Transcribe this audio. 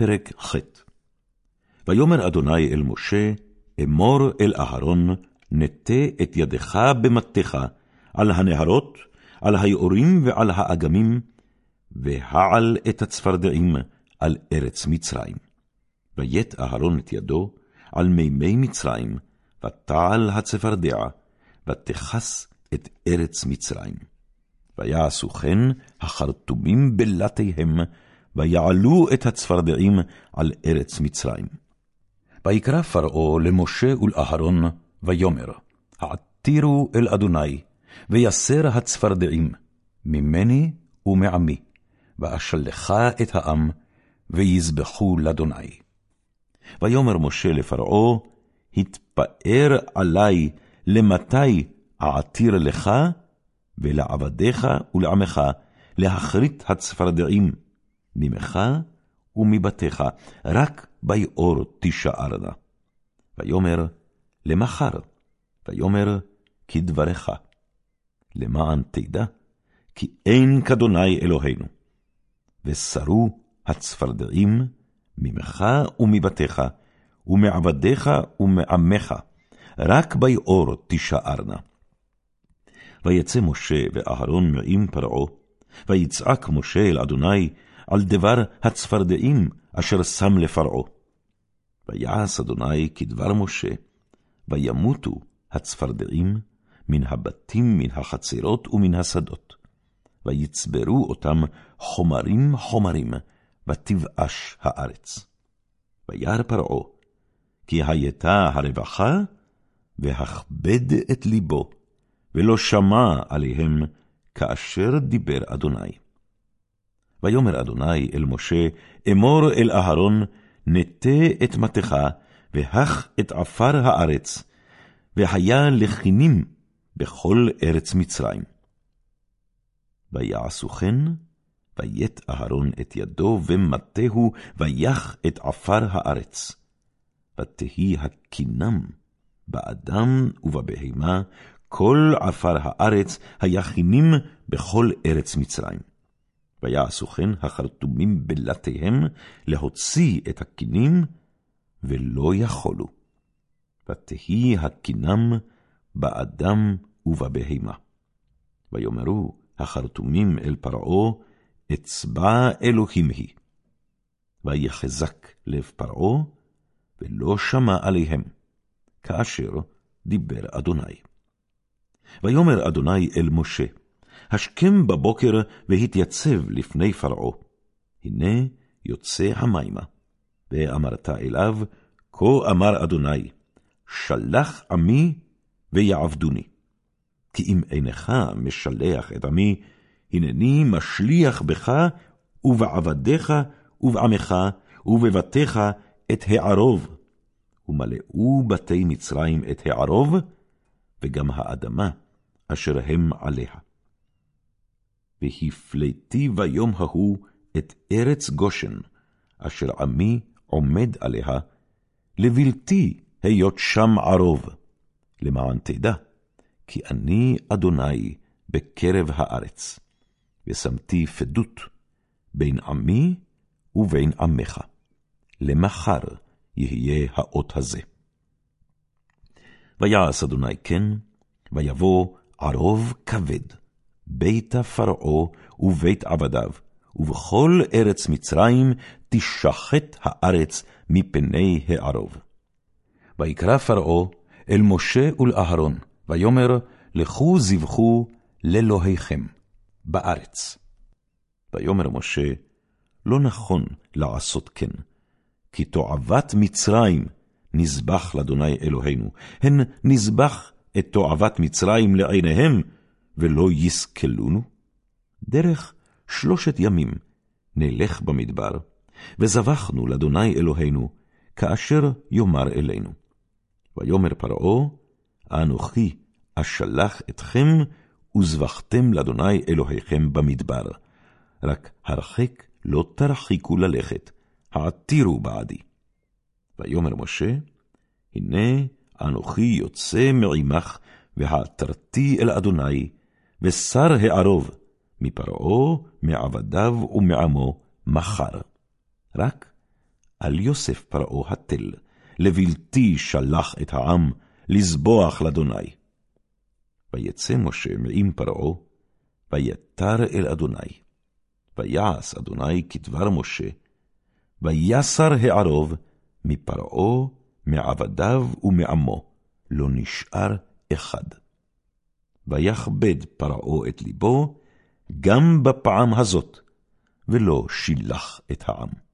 פרק ח' ויאמר אדוני אל משה, אמור אל אהרון, נטה את ידך במטך על הנהרות, על היאורים ועל האגמים, והעל את הצפרדעים על ארץ מצרים. ויית אהרון את ידו על מימי מצרים, ותעל הצפרדע, ותכס את ארץ מצרים. ויעשו כן החרטומים בלטיהם, ויעלו את הצפרדעים על ארץ מצרים. ויקרא פרעה למשה ולאהרון, ויאמר, העתירו אל אדוני, ויסר הצפרדעים, ממני ומעמי, ואשלחה את העם, ויזבחו לאדוני. ויאמר משה לפרעה, התפאר עלי, למתי אעתיר לך, ולעבדיך ולעמך, להכרית הצפרדעים, ממך ומבתיך, רק ביאור תישארנה. ויאמר, למחר, ויאמר, כדברך. למען תדע, כי אין כאדוני אלוהינו. ושרו הצפרדעים ממך ומבתיך, ומעבדיך ומעמך, רק ביאור תישארנה. ויצא משה ואהרון מעם פרעה, ויצעק משה אל אדוני על דבר הצפרדעים אשר שם לפרעה. ויעש אדוני כדבר משה, וימותו הצפרדעים מן הבתים, מן החצרות ומן השדות. ויצברו אותם חומרים חומרים, ותבאש הארץ. וירא פרעה, כי הייתה הרווחה, והכבד את ליבו, ולא שמע עליהם כאשר דיבר אדוני. ויאמר אדוני אל משה, אמור אל אהרון, נטה את מטך, והך את עפר הארץ, והיה לכינים בכל ארץ מצרים. ויעשו כן, ויית אהרון את ידו ומטהו, ויח את עפר הארץ. ותהי הקינם באדם ובבהמה, כל עפר הארץ היה חינים בכל ארץ מצרים. ויעשו כן החרטומים בלטיהם להוציא את הקינים, ולא יכולו. ותהי הקינם באדם ובבהמה. ויאמרו החרטומים אל פרעה, אצבע אלוהים היא. ויחזק לב פרעה, ולא שמע עליהם, כאשר דיבר אדוני. ויאמר אדוני אל משה, השכם בבוקר והתייצב לפני פרעה. הנה יוצא המימה. ואמרת אליו, כה אמר אדוני, שלח עמי ויעבדוני. כי אם אינך משלח את עמי, הנני משליח בך ובעבדיך ובעמך ובבתיך את הערוב. ומלאו בתי מצרים את הערוב, וגם האדמה אשר הם עליה. והפלאתי ביום ההוא את ארץ גושן, אשר עמי עומד עליה, לבלתי היות שם ערוב, למען תדע, כי אני אדוני בקרב הארץ, ושמתי פדות בין עמי ובין עמך, למחר יהיה האות הזה. ויעש אדוני כן, ויבוא ערוב כבד, בית פרעה ובית עבדיו, ובכל ארץ מצרים תשחט הארץ מפני הערוב. ויקרא פרעה אל משה ולאהרון, ויאמר, לכו זבחו לאלוהיכם בארץ. ויאמר משה, לא נכון לעשות כן, כי תועבת מצרים נזבח לאדוני אלוהינו, הן נזבח את תועבת מצרים לעיניהם, ולא יסכלונו? דרך שלושת ימים נלך במדבר, וזבחנו לאדוני אלוהינו, כאשר יאמר אלינו. ויאמר פרעה, אנוכי אשלח אתכם, וזבחתם לאדוני אלוהיכם במדבר. רק הרחק לא תרחיקו ללכת, העתירו בעדי. ויאמר משה, הנה אנוכי יוצא מעמך, והעתרתי אל אדוני, ושר הערוב, מפרעה, מעבדיו ומעמו, מחר. רק על יוסף פרעה התל, לבלתי שלח את העם, לזבוח לאדוני. ויצא משה מעם פרעה, ויתר אל אדוני. ויעש אדוני כדבר משה, ויסר הערוב מפרעה, מעבדיו ומעמו, לא נשאר אחד. ויכבד פרעה את ליבו, גם בפעם הזאת, ולא שילח את העם.